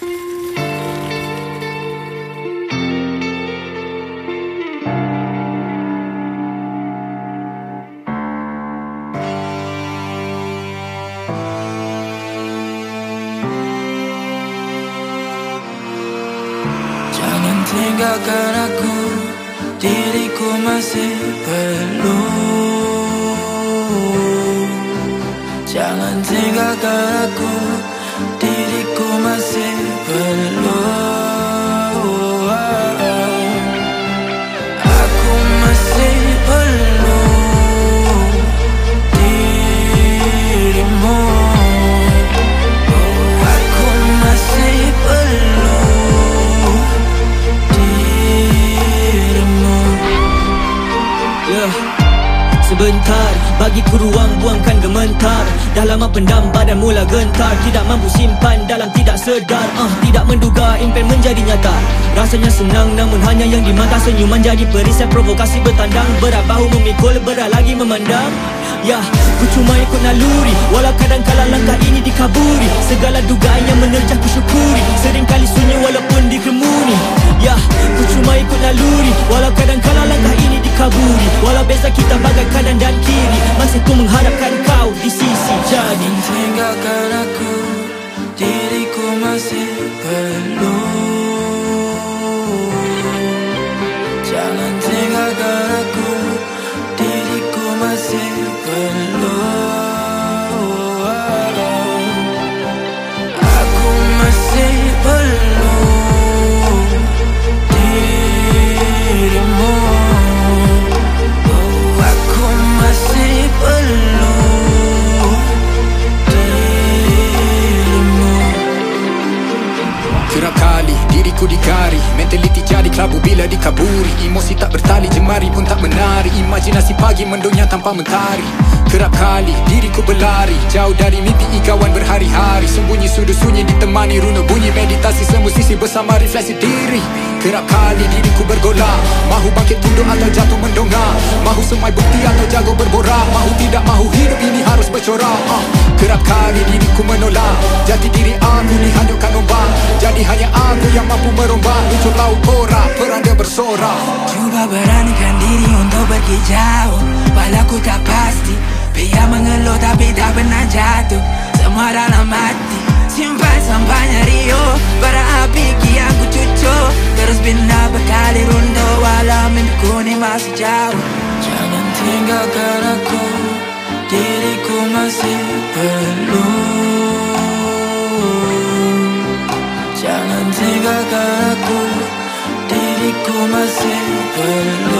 Tinggalkan aku Diriku masih perlu Jangan tinggalkan aku Diriku masih perlu Bagi ku ruang buangkan gementar. Dah lama pendam badan mula gentar. Tidak mampu simpan dalam tidak sedar. Uh, Tidak menduga impian menjadi nyata. Rasanya senang namun hanya yang di mata Senyuman jadi perisai. Provokasi bertandang Berat bahu memikul, berat lagi memandang Ya, ku cuma ikut naluri. Walau kadang kala langkah ini dikaburi. Segala dugaan yang menerjah ku beza kita bagai kanan dan kiri. Masih ku mengharapkan kau di sisi. Jadi tinggalkan aku Diriku masih perlu Mentaliti jadi kelabu bila dikaburi. Emosi tak bertali jemari pun tak menari. Imajinasi pagi mendunia tanpa mentari. Kerap kali diriku berlari Jauh dari mimpi ikawan berhari-hari. Sembunyi sudut sunyi ditemani runut bunyi Meditasi. Semua sisi bersama refleksi diri. Kerap kali diriku bergolak. Mahu bangkit tunduk atau jatuh mendongak. Mahu semai bukti atau jago berborak. Mahu tidak mahu hidup ini harus bercorak. Uh. Kerap kali diriku menolak. Jati diri aku dihanyutkan ombak. Jadi hanya mampu merombak Lucu laut korak, peranda bersorak. Cuba beranikan diri untuk pergi jauh Walau ku tak pasti. Biar mengeluh tapi tak pernah jatuh. Semua dalam hati Simpan sampahnya Rio. Bara api kian ku cucuk Terus bina berkali runtuh Walau mimpiku ni masih jauh. Jangan tinggalkan aku Diriku masih perlu Jangan tinggalkan